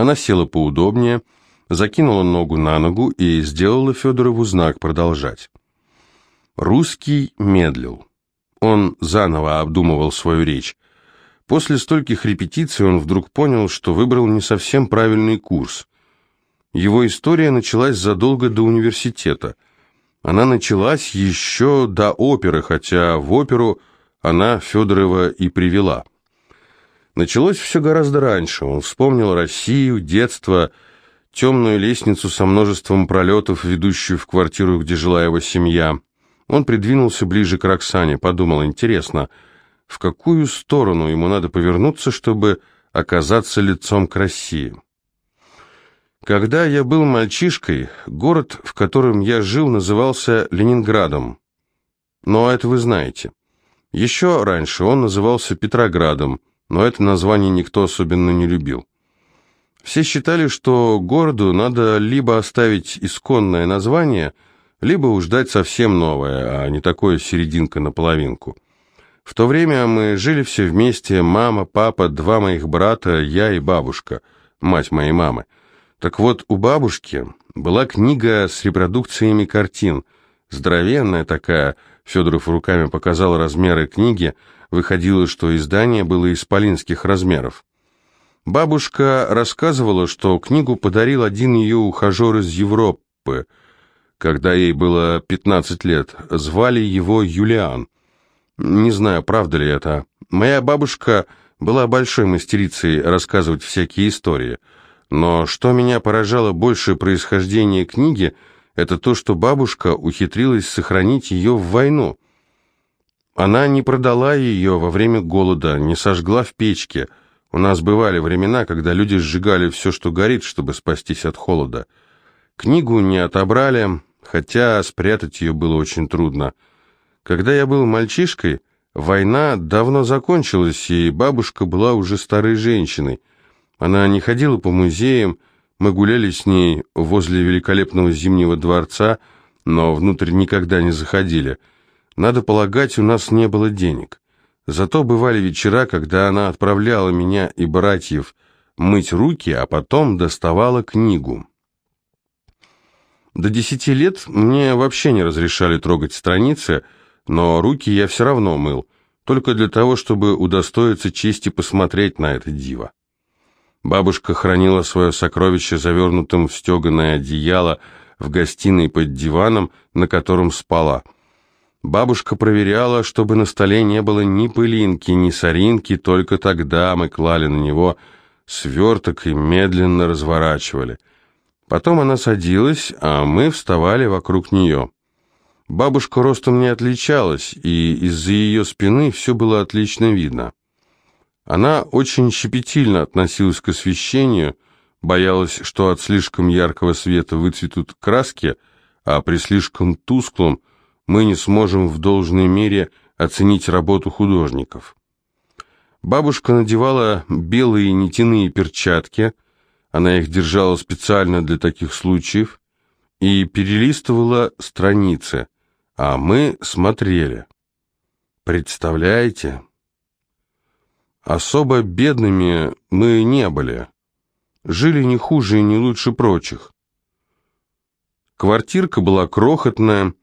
Она села поудобнее, закинула ногу на ногу и сделала Федорову знак продолжать. Русский медлил. Он заново обдумывал свою речь. После стольких репетиций он вдруг понял, что выбрал не совсем правильный курс. Его история началась задолго до университета. Она началась еще до оперы, хотя в оперу она Федорова и привела. Началось все гораздо раньше. Он вспомнил Россию, детство, темную лестницу со множеством пролетов, ведущую в квартиру, где жила его семья. Он придвинулся ближе к Роксане, подумал, интересно, в какую сторону ему надо повернуться, чтобы оказаться лицом к России. Когда я был мальчишкой, город, в котором я жил, назывался Ленинградом. Но это вы знаете. Еще раньше он назывался Петроградом, но это название никто особенно не любил. Все считали, что городу надо либо оставить исконное название, либо уж дать совсем новое, а не такое серединка на половинку. В то время мы жили все вместе, мама, папа, два моих брата, я и бабушка, мать моей мамы. Так вот, у бабушки была книга с репродукциями картин, здоровенная такая, Федоров руками показал размеры книги, выходило, что издание было исполинских размеров. Бабушка рассказывала, что книгу подарил один ее ухажер из Европы, когда ей было 15 лет. Звали его Юлиан. Не знаю, правда ли это. Моя бабушка была большой мастерицей рассказывать всякие истории – но что меня поражало больше происхождения книги, это то, что бабушка ухитрилась сохранить ее в войну. Она не продала ее во время голода, не сожгла в печке. У нас бывали времена, когда люди сжигали все, что горит, чтобы спастись от холода. Книгу не отобрали, хотя спрятать ее было очень трудно. Когда я был мальчишкой, война давно закончилась, и бабушка была уже старой женщиной. Она не ходила по музеям, мы гуляли с ней возле великолепного Зимнего дворца, но внутрь никогда не заходили. Надо полагать, у нас не было денег. Зато бывали вечера, когда она отправляла меня и братьев мыть руки, а потом доставала книгу. До десяти лет мне вообще не разрешали трогать страницы, но руки я все равно мыл, только для того, чтобы удостоиться чести посмотреть на это диво. Бабушка хранила свое сокровище завернутым в стеганое одеяло в гостиной под диваном, на котором спала. Бабушка проверяла, чтобы на столе не было ни пылинки, ни соринки, только тогда мы клали на него сверток и медленно разворачивали. Потом она садилась, а мы вставали вокруг нее. Бабушка ростом не отличалась, и из-за ее спины все было отлично видно. Она очень щепетильно относилась к освещению, боялась, что от слишком яркого света выцветут краски, а при слишком тусклом мы не сможем в должной мере оценить работу художников. Бабушка надевала белые нитяные перчатки, она их держала специально для таких случаев, и перелистывала страницы, а мы смотрели. Представляете? Особо бедными мы не были. Жили не хуже и не лучше прочих. Квартирка была крохотная,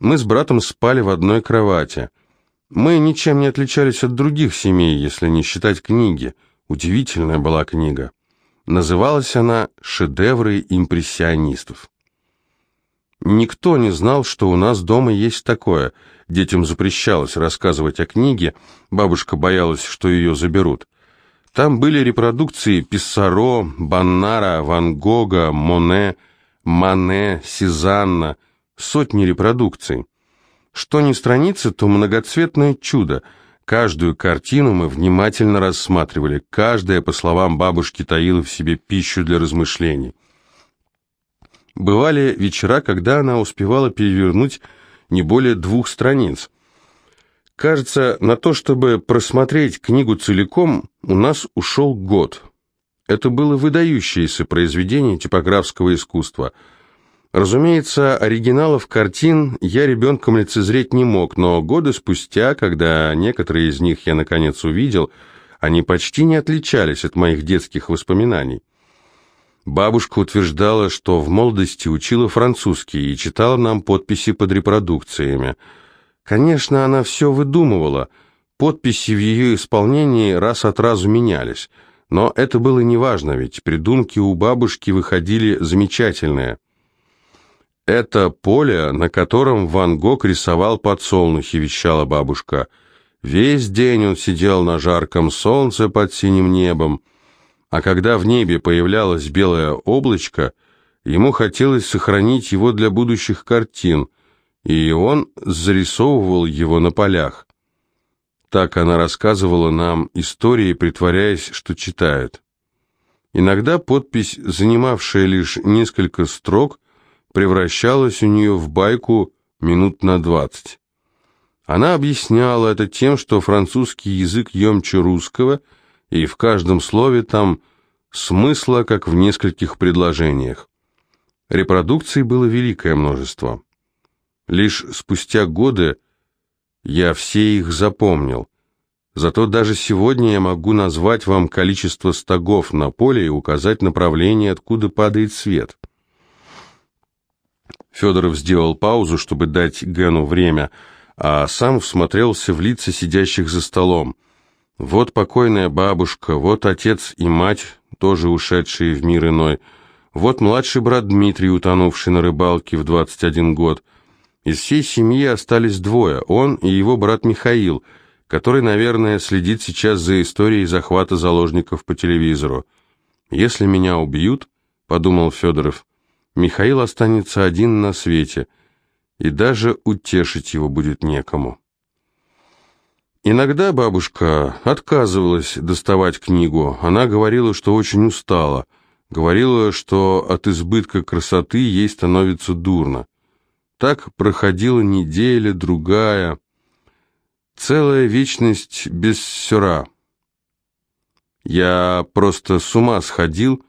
мы с братом спали в одной кровати. Мы ничем не отличались от других семей, если не считать книги. Удивительная была книга. Называлась она «Шедевры импрессионистов». Никто не знал, что у нас дома есть такое. Детям запрещалось рассказывать о книге, бабушка боялась, что ее заберут. Там были репродукции Писсаро, Баннара, Ван Гога, Моне, Мане, Сезанна, сотни репродукций. Что ни страница, то многоцветное чудо. Каждую картину мы внимательно рассматривали, каждая, по словам бабушки, таила в себе пищу для размышлений. Бывали вечера, когда она успевала перевернуть не более двух страниц. Кажется, на то, чтобы просмотреть книгу целиком, у нас ушел год. Это было выдающееся произведение типографского искусства. Разумеется, оригиналов картин я ребенком лицезреть не мог, но годы спустя, когда некоторые из них я наконец увидел, они почти не отличались от моих детских воспоминаний. Бабушка утверждала, что в молодости учила французский и читала нам подписи под репродукциями. Конечно, она все выдумывала. Подписи в ее исполнении раз от разу менялись. Но это было неважно, ведь придумки у бабушки выходили замечательные. «Это поле, на котором Ван Гог рисовал подсолнухи», — вещала бабушка. «Весь день он сидел на жарком солнце под синим небом, а когда в небе появлялось белое облачко, ему хотелось сохранить его для будущих картин, и он зарисовывал его на полях. Так она рассказывала нам истории, притворяясь, что читает. Иногда подпись, занимавшая лишь несколько строк, превращалась у нее в байку минут на двадцать. Она объясняла это тем, что французский язык емче русского, и в каждом слове там смысла, как в нескольких предложениях. Репродукций было великое множество. Лишь спустя годы я все их запомнил. Зато даже сегодня я могу назвать вам количество стогов на поле и указать направление, откуда падает свет. Федоров сделал паузу, чтобы дать Гену время, а сам всмотрелся в лица сидящих за столом. Вот покойная бабушка, вот отец и мать, тоже ушедшие в мир иной, вот младший брат Дмитрий, утонувший на рыбалке в 21 год – из всей семьи остались двое, он и его брат Михаил, который, наверное, следит сейчас за историей захвата заложников по телевизору. «Если меня убьют», — подумал Федоров, — «Михаил останется один на свете, и даже утешить его будет некому». Иногда бабушка отказывалась доставать книгу. Она говорила, что очень устала. Говорила, что от избытка красоты ей становится дурно. Так проходила неделя, другая, целая вечность без сюра. Я просто с ума сходил,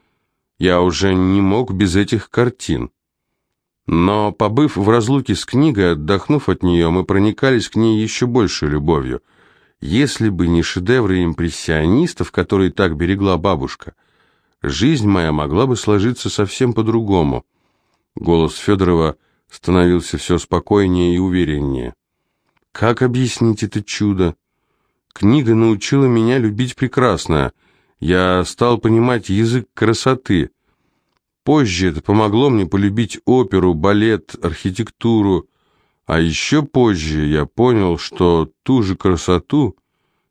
я уже не мог без этих картин. Но, побыв в разлуке с книгой, отдохнув от нее, мы проникались к ней еще большей любовью. Если бы не шедевры импрессионистов, которые так берегла бабушка, жизнь моя могла бы сложиться совсем по-другому. Голос Федорова – становился все спокойнее и увереннее. Как объяснить это чудо? Книга научила меня любить прекрасное. Я стал понимать язык красоты. Позже это помогло мне полюбить оперу, балет, архитектуру. А еще позже я понял, что ту же красоту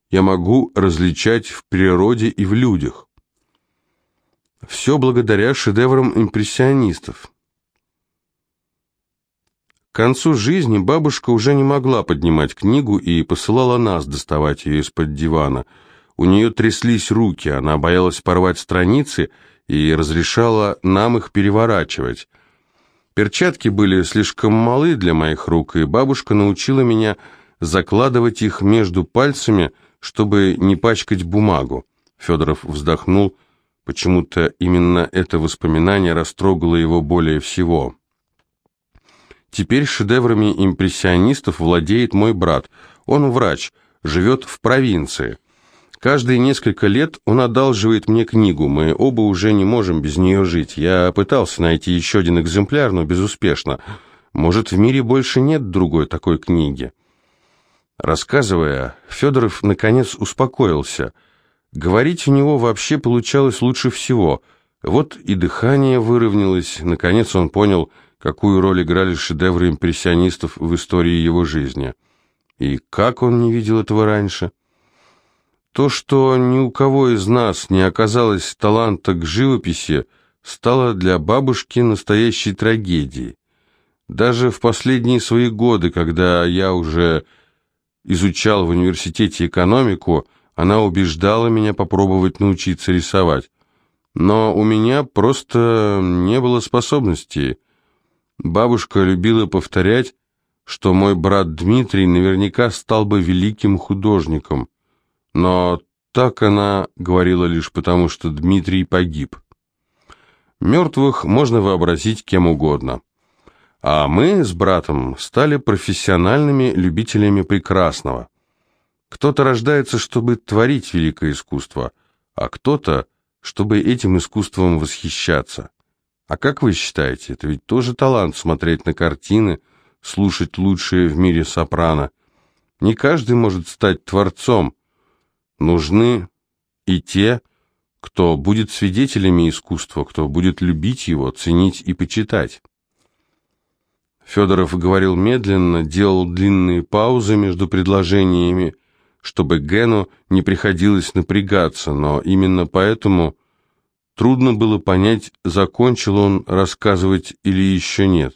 я могу различать в природе и в людях. Все благодаря шедеврам импрессионистов. К концу жизни бабушка уже не могла поднимать книгу и посылала нас доставать ее из-под дивана. У нее тряслись руки, она боялась порвать страницы и разрешала нам их переворачивать. Перчатки были слишком малы для моих рук, и бабушка научила меня закладывать их между пальцами, чтобы не пачкать бумагу. Федоров вздохнул, почему-то именно это воспоминание растрогало его более всего. Теперь шедеврами импрессионистов владеет мой брат. Он врач, живет в провинции. Каждые несколько лет он одалживает мне книгу, мы оба уже не можем без нее жить. Я пытался найти еще один экземпляр, но безуспешно. Может, в мире больше нет другой такой книги? Рассказывая, Федоров наконец успокоился. Говорить у него вообще получалось лучше всего. Вот и дыхание выровнялось, наконец он понял, какую роль играли шедевры импрессионистов в истории его жизни. И как он не видел этого раньше? То, что ни у кого из нас не оказалось таланта к живописи, стало для бабушки настоящей трагедией. Даже в последние свои годы, когда я уже изучал в университете экономику, она убеждала меня попробовать научиться рисовать. Но у меня просто не было способностей. Бабушка любила повторять, что мой брат Дмитрий наверняка стал бы великим художником, но так она говорила лишь потому, что Дмитрий погиб. Мертвых можно вообразить кем угодно. А мы с братом стали профессиональными любителями прекрасного. Кто-то рождается, чтобы творить великое искусство, а кто-то чтобы этим искусством восхищаться. А как вы считаете, это ведь тоже талант смотреть на картины, слушать лучшие в мире сопрано. Не каждый может стать творцом. Нужны и те, кто будет свидетелями искусства, кто будет любить его, ценить и почитать. Федоров говорил медленно, делал длинные паузы между предложениями, чтобы Гену не приходилось напрягаться, но именно поэтому трудно было понять, закончил он рассказывать или еще нет.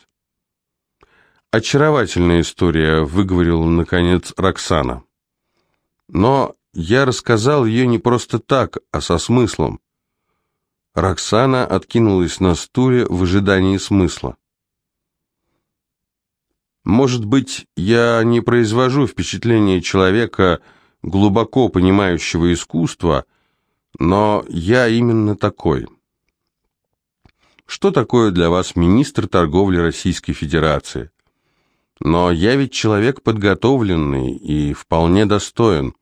«Очаровательная история», — выговорила, наконец, Роксана. «Но я рассказал ее не просто так, а со смыслом». Роксана откинулась на стуле в ожидании смысла. Может быть, я не произвожу впечатление человека, глубоко понимающего искусство, но я именно такой. Что такое для вас министр торговли Российской Федерации? Но я ведь человек подготовленный и вполне достоин.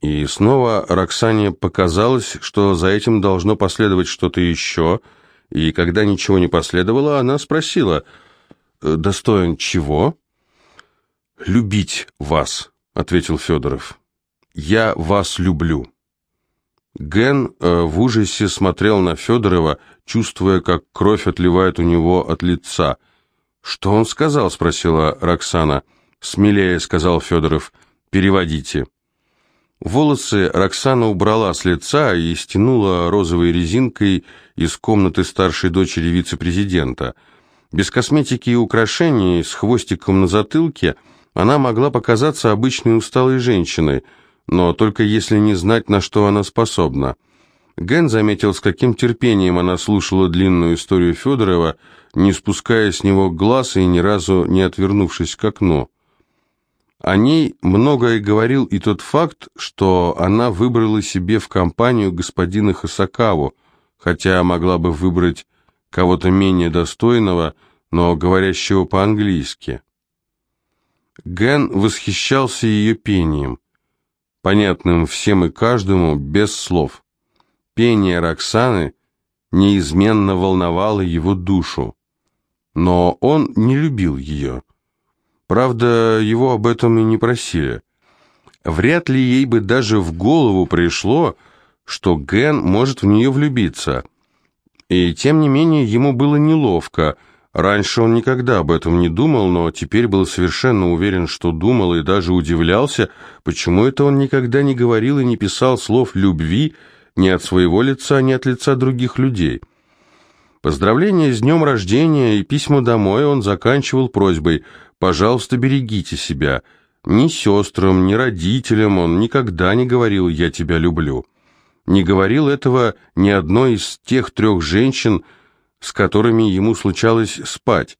И снова Роксане показалось, что за этим должно последовать что-то еще, и когда ничего не последовало, она спросила – Э, достоин чего?» «Любить вас», — ответил Федоров. «Я вас люблю». Ген э, в ужасе смотрел на Федорова, чувствуя, как кровь отливает у него от лица. «Что он сказал?» — спросила Роксана. «Смелее», — сказал Федоров. «Переводите». Волосы Роксана убрала с лица и стянула розовой резинкой из комнаты старшей дочери вице-президента — без косметики и украшений, с хвостиком на затылке, она могла показаться обычной усталой женщиной, но только если не знать, на что она способна. Ген заметил, с каким терпением она слушала длинную историю Федорова, не спуская с него глаз и ни разу не отвернувшись к окну. О ней многое говорил и тот факт, что она выбрала себе в компанию господина Хасакаву, хотя могла бы выбрать кого-то менее достойного, но говорящего по-английски. Ген восхищался ее пением, понятным всем и каждому, без слов. Пение Роксаны неизменно волновало его душу, но он не любил ее. Правда, его об этом и не просили. Вряд ли ей бы даже в голову пришло, что Ген может в нее влюбиться – и тем не менее ему было неловко. Раньше он никогда об этом не думал, но теперь был совершенно уверен, что думал, и даже удивлялся, почему это он никогда не говорил и не писал слов любви ни от своего лица, ни от лица других людей. Поздравления с днем рождения и письма домой он заканчивал просьбой «пожалуйста, берегите себя». Ни сестрам, ни родителям он никогда не говорил «я тебя люблю». Не говорил этого ни одной из тех трех женщин, с которыми ему случалось спать.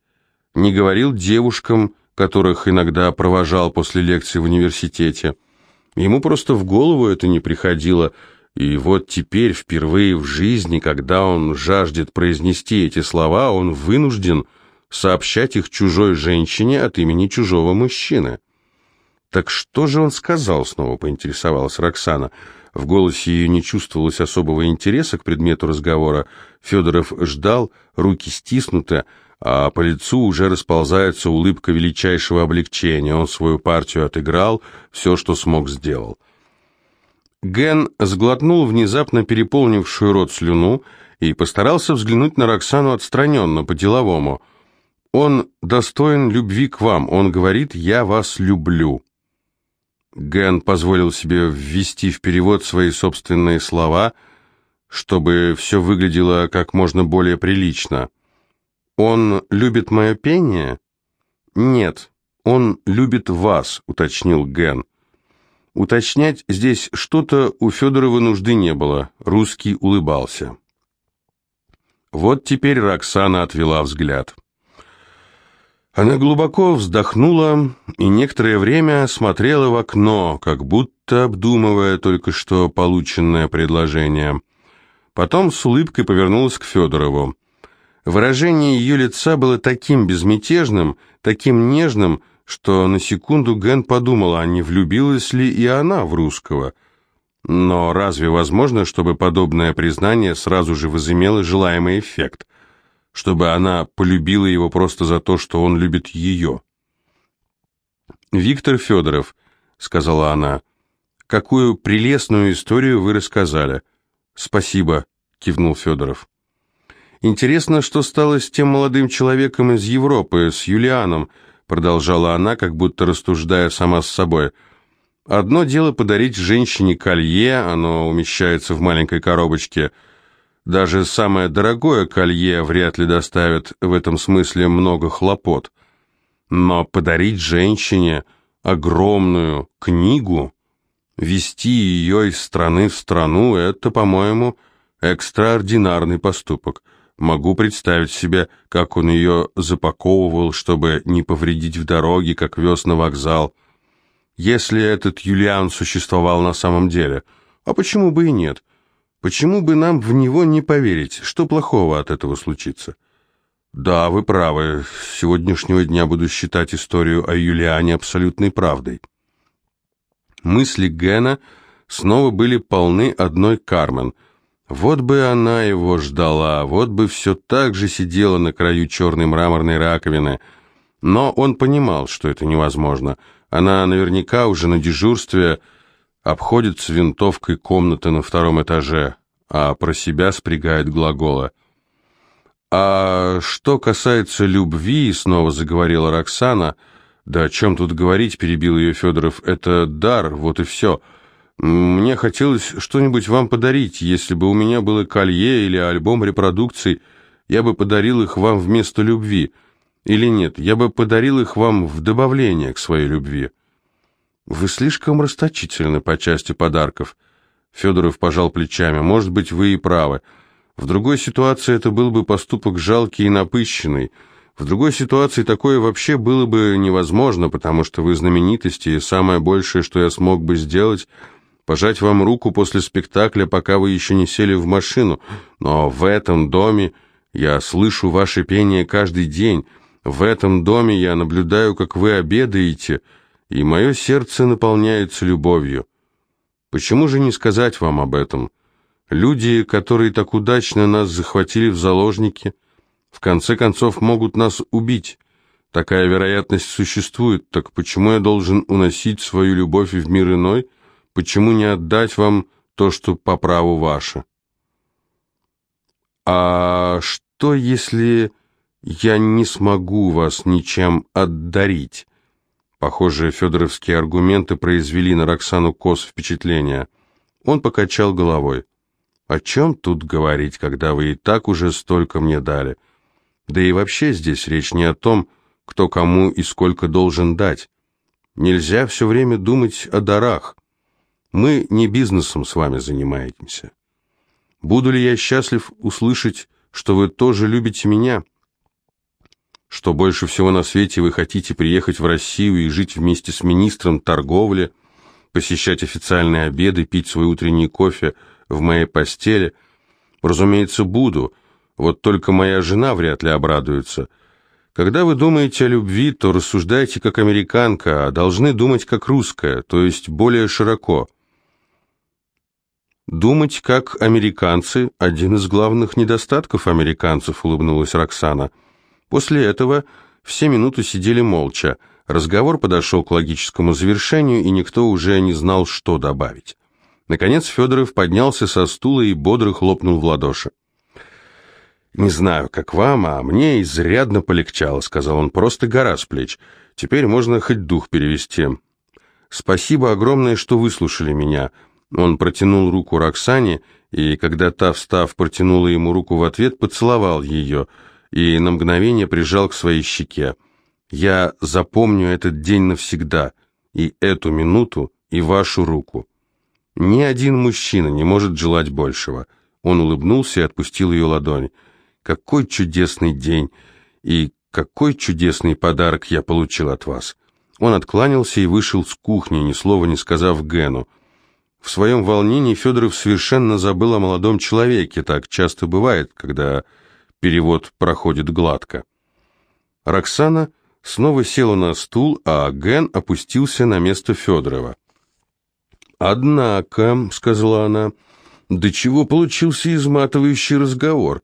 Не говорил девушкам, которых иногда провожал после лекций в университете. Ему просто в голову это не приходило, и вот теперь, впервые в жизни, когда он жаждет произнести эти слова, он вынужден сообщать их чужой женщине от имени чужого мужчины. «Так что же он сказал?» — снова поинтересовалась Роксана. В голосе ее не чувствовалось особого интереса к предмету разговора. Федоров ждал, руки стиснуты, а по лицу уже расползается улыбка величайшего облегчения. Он свою партию отыграл, все, что смог, сделал. Ген сглотнул внезапно переполнившую рот слюну и постарался взглянуть на Роксану отстраненно, по-деловому. «Он достоин любви к вам. Он говорит, я вас люблю». Ген позволил себе ввести в перевод свои собственные слова, чтобы все выглядело как можно более прилично. «Он любит мое пение?» «Нет, он любит вас», — уточнил Ген. Уточнять здесь что-то у Федорова нужды не было. Русский улыбался. Вот теперь Роксана отвела взгляд. Она глубоко вздохнула и некоторое время смотрела в окно, как будто обдумывая только что полученное предложение. Потом с улыбкой повернулась к Федорову. Выражение ее лица было таким безмятежным, таким нежным, что на секунду Ген подумала, а не влюбилась ли и она в русского. Но разве возможно, чтобы подобное признание сразу же возымело желаемый эффект? Чтобы она полюбила его просто за то, что он любит ее? «Виктор Федоров», — сказала она, — «какую прелестную историю вы рассказали». «Спасибо», — кивнул Федоров. «Интересно, что стало с тем молодым человеком из Европы, с Юлианом», — продолжала она, как будто рассуждая сама с собой. «Одно дело подарить женщине колье, оно умещается в маленькой коробочке. Даже самое дорогое колье вряд ли доставит в этом смысле много хлопот. Но подарить женщине огромную книгу, вести ее из страны в страну, это, по-моему, экстраординарный поступок. Могу представить себе, как он ее запаковывал, чтобы не повредить в дороге, как вез на вокзал. Если этот Юлиан существовал на самом деле, а почему бы и нет? Почему бы нам в него не поверить? Что плохого от этого случится? Да, вы правы. С сегодняшнего дня буду считать историю о Юлиане абсолютной правдой. Мысли Гена снова были полны одной Кармен. Вот бы она его ждала, вот бы все так же сидела на краю черной мраморной раковины. Но он понимал, что это невозможно. Она наверняка уже на дежурстве обходит с винтовкой комнаты на втором этаже, а про себя спрягает глагола – «А что касается любви», — снова заговорила Роксана, — «да о чем тут говорить», — перебил ее Федоров, — «это дар, вот и все. Мне хотелось что-нибудь вам подарить, если бы у меня было колье или альбом репродукций, я бы подарил их вам вместо любви. Или нет, я бы подарил их вам в добавление к своей любви». «Вы слишком расточительны по части подарков», — Федоров пожал плечами, — «может быть, вы и правы». В другой ситуации это был бы поступок жалкий и напыщенный. В другой ситуации такое вообще было бы невозможно, потому что вы знаменитости, и самое большее, что я смог бы сделать, пожать вам руку после спектакля, пока вы еще не сели в машину. Но в этом доме я слышу ваше пение каждый день. В этом доме я наблюдаю, как вы обедаете, и мое сердце наполняется любовью. Почему же не сказать вам об этом?» Люди, которые так удачно нас захватили в заложники, в конце концов могут нас убить. Такая вероятность существует, так почему я должен уносить свою любовь в мир иной? Почему не отдать вам то, что по праву ваше? А что, если я не смогу вас ничем отдарить? Похоже, федоровские аргументы произвели на Роксану Кос впечатление. Он покачал головой. О чем тут говорить, когда вы и так уже столько мне дали? Да и вообще здесь речь не о том, кто кому и сколько должен дать. Нельзя все время думать о дарах. Мы не бизнесом с вами занимаемся. Буду ли я счастлив услышать, что вы тоже любите меня? Что больше всего на свете вы хотите приехать в Россию и жить вместе с министром торговли, посещать официальные обеды, пить свой утренний кофе – в моей постели. Разумеется, буду. Вот только моя жена вряд ли обрадуется. Когда вы думаете о любви, то рассуждайте как американка, а должны думать как русская, то есть более широко. Думать как американцы – один из главных недостатков американцев, улыбнулась Роксана. После этого все минуты сидели молча. Разговор подошел к логическому завершению, и никто уже не знал, что добавить. Наконец Федоров поднялся со стула и бодро хлопнул в ладоши. «Не знаю, как вам, а мне изрядно полегчало», — сказал он, — «просто гора с плеч. Теперь можно хоть дух перевести». «Спасибо огромное, что выслушали меня». Он протянул руку Роксане, и когда та, встав, протянула ему руку в ответ, поцеловал ее и на мгновение прижал к своей щеке. «Я запомню этот день навсегда, и эту минуту, и вашу руку». Ни один мужчина не может желать большего. Он улыбнулся и отпустил ее ладонь. Какой чудесный день и какой чудесный подарок я получил от вас. Он откланялся и вышел с кухни, ни слова не сказав Гену. В своем волнении Федоров совершенно забыл о молодом человеке, так часто бывает, когда перевод проходит гладко. Роксана снова села на стул, а Ген опустился на место Федорова. «Однако», — сказала она, — «до чего получился изматывающий разговор?»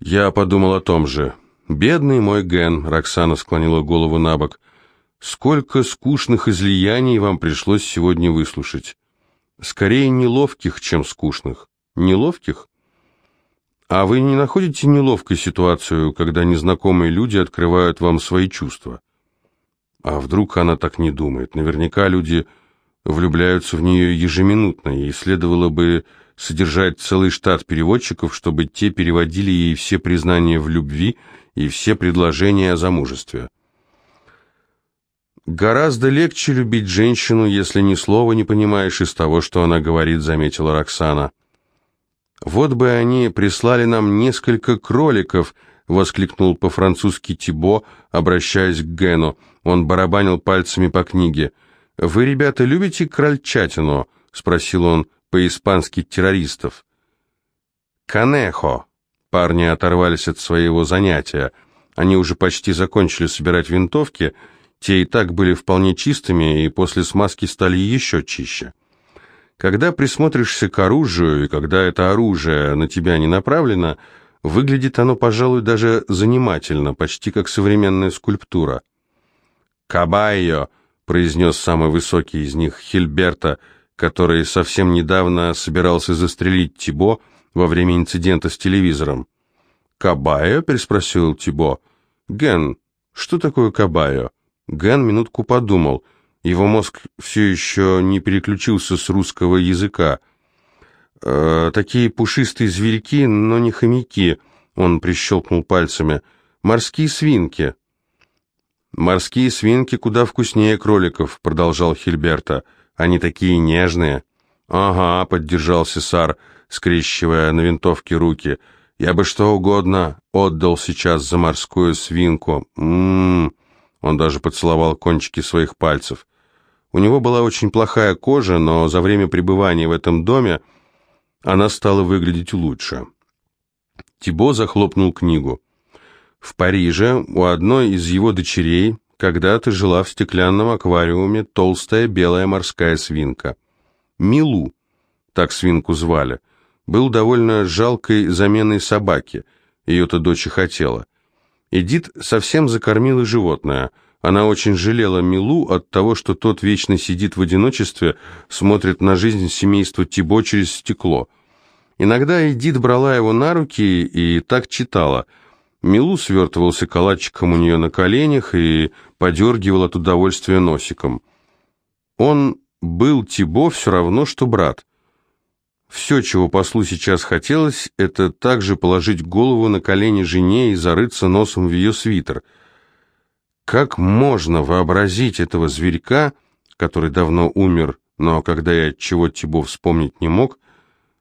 Я подумал о том же. «Бедный мой Ген», — Роксана склонила голову на бок, — «сколько скучных излияний вам пришлось сегодня выслушать. Скорее неловких, чем скучных. Неловких? А вы не находите неловкой ситуацию, когда незнакомые люди открывают вам свои чувства? А вдруг она так не думает? Наверняка люди влюбляются в нее ежеминутно, и следовало бы содержать целый штат переводчиков, чтобы те переводили ей все признания в любви и все предложения о замужестве. «Гораздо легче любить женщину, если ни слова не понимаешь из того, что она говорит», — заметила Роксана. «Вот бы они прислали нам несколько кроликов», — воскликнул по-французски Тибо, обращаясь к Гену. Он барабанил пальцами по книге. «Вы, ребята, любите крольчатину?» — спросил он по-испански террористов. «Канехо». Парни оторвались от своего занятия. Они уже почти закончили собирать винтовки. Те и так были вполне чистыми, и после смазки стали еще чище. Когда присмотришься к оружию, и когда это оружие на тебя не направлено, выглядит оно, пожалуй, даже занимательно, почти как современная скульптура. «Кабайо», — произнес самый высокий из них, Хильберта, который совсем недавно собирался застрелить Тибо во время инцидента с телевизором. «Кабайо?» — переспросил Тибо. «Ген, что такое кабайо?» Ген минутку подумал — его мозг все еще не переключился с русского языка. «Э, «Такие пушистые зверьки, но не хомяки», — он прищелкнул пальцами. «Морские свинки». «Морские свинки куда вкуснее кроликов», — продолжал Хильберта. «Они такие нежные». «Ага», — поддержал Сесар, скрещивая на винтовке руки. «Я бы что угодно отдал сейчас за морскую свинку. М-м-м». Он даже поцеловал кончики своих пальцев. У него была очень плохая кожа, но за время пребывания в этом доме она стала выглядеть лучше. Тибо захлопнул книгу. В Париже у одной из его дочерей когда-то жила в стеклянном аквариуме толстая белая морская свинка. Милу, так свинку звали, был довольно жалкой заменой собаки, ее-то дочь и хотела. Эдит совсем закормила животное – она очень жалела Милу от того, что тот вечно сидит в одиночестве, смотрит на жизнь семейства Тибо через стекло. Иногда Эдит брала его на руки и так читала. Милу свертывался калачиком у нее на коленях и подергивал от удовольствия носиком. Он был Тибо все равно, что брат. Все, чего послу сейчас хотелось, это также положить голову на колени жене и зарыться носом в ее свитер – как можно вообразить этого зверька, который давно умер, но когда я чего Тибо вспомнить не мог,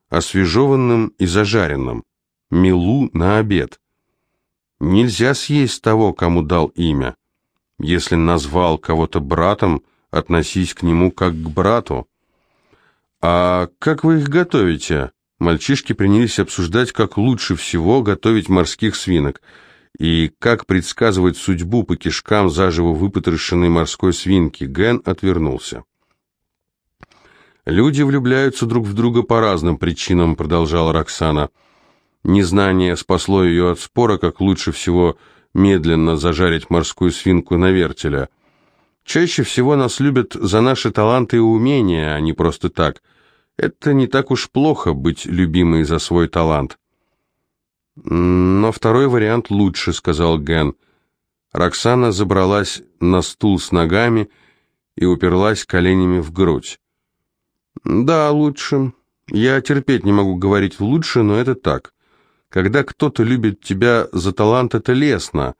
освежеванным и зажаренным, милу на обед? Нельзя съесть того, кому дал имя. Если назвал кого-то братом, относись к нему как к брату. А как вы их готовите? Мальчишки принялись обсуждать, как лучше всего готовить морских свинок – и как предсказывать судьбу по кишкам заживо выпотрошенной морской свинки, Ген отвернулся. «Люди влюбляются друг в друга по разным причинам», — продолжала Роксана. Незнание спасло ее от спора, как лучше всего медленно зажарить морскую свинку на вертеле. Чаще всего нас любят за наши таланты и умения, а не просто так. Это не так уж плохо быть любимой за свой талант. «Но второй вариант лучше», — сказал Ген. Роксана забралась на стул с ногами и уперлась коленями в грудь. «Да, лучше. Я терпеть не могу говорить лучше, но это так. Когда кто-то любит тебя за талант, это лестно.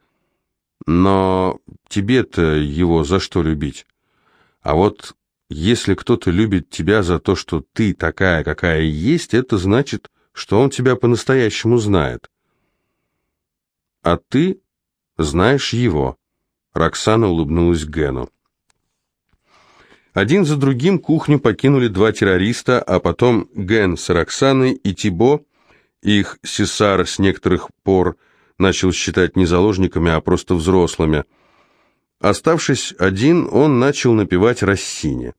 Но тебе-то его за что любить? А вот если кто-то любит тебя за то, что ты такая, какая есть, это значит, что он тебя по-настоящему знает. А ты знаешь его. Роксана улыбнулась Гену. Один за другим кухню покинули два террориста, а потом Ген с Роксаной и Тибо, их Сесар с некоторых пор начал считать не заложниками, а просто взрослыми. Оставшись один, он начал напевать Рассини.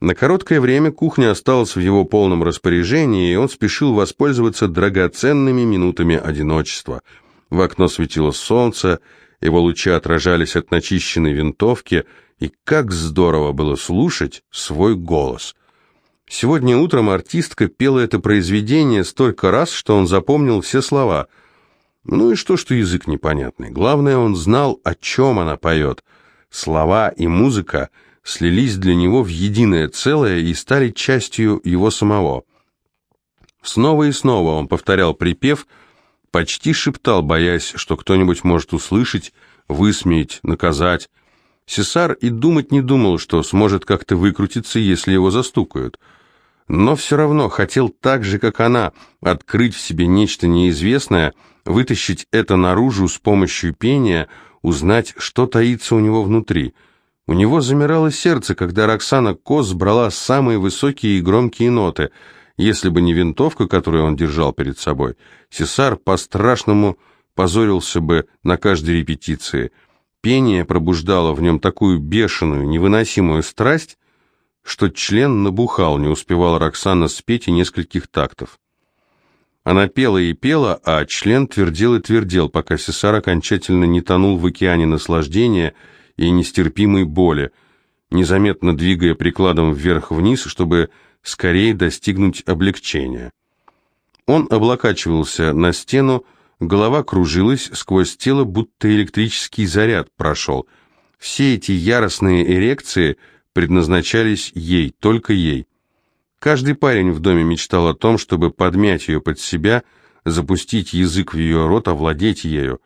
На короткое время кухня осталась в его полном распоряжении, и он спешил воспользоваться драгоценными минутами одиночества. В окно светило солнце, его лучи отражались от начищенной винтовки, и как здорово было слушать свой голос. Сегодня утром артистка пела это произведение столько раз, что он запомнил все слова. Ну и что, что язык непонятный. Главное, он знал, о чем она поет. Слова и музыка — слились для него в единое целое и стали частью его самого. Снова и снова он повторял припев, почти шептал, боясь, что кто-нибудь может услышать, высмеять, наказать. Сесар и думать не думал, что сможет как-то выкрутиться, если его застукают. Но все равно хотел так же, как она, открыть в себе нечто неизвестное, вытащить это наружу с помощью пения, узнать, что таится у него внутри – у него замирало сердце, когда Роксана Коз брала самые высокие и громкие ноты. Если бы не винтовка, которую он держал перед собой, Сесар по-страшному позорился бы на каждой репетиции. Пение пробуждало в нем такую бешеную, невыносимую страсть, что член набухал, не успевала Роксана спеть и нескольких тактов. Она пела и пела, а член твердел и твердел, пока Сесар окончательно не тонул в океане наслаждения – и нестерпимой боли, незаметно двигая прикладом вверх-вниз, чтобы скорее достигнуть облегчения. Он облокачивался на стену, голова кружилась, сквозь тело будто электрический заряд прошел. Все эти яростные эрекции предназначались ей, только ей. Каждый парень в доме мечтал о том, чтобы подмять ее под себя, запустить язык в ее рот, овладеть ею.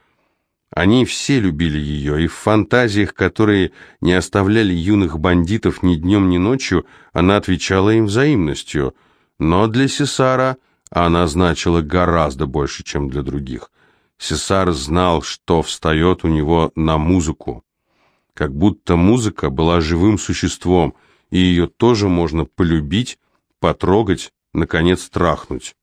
Они все любили ее, и в фантазиях, которые не оставляли юных бандитов ни днем, ни ночью, она отвечала им взаимностью. Но для Сесара она значила гораздо больше, чем для других. Сесар знал, что встает у него на музыку. Как будто музыка была живым существом, и ее тоже можно полюбить, потрогать, наконец трахнуть.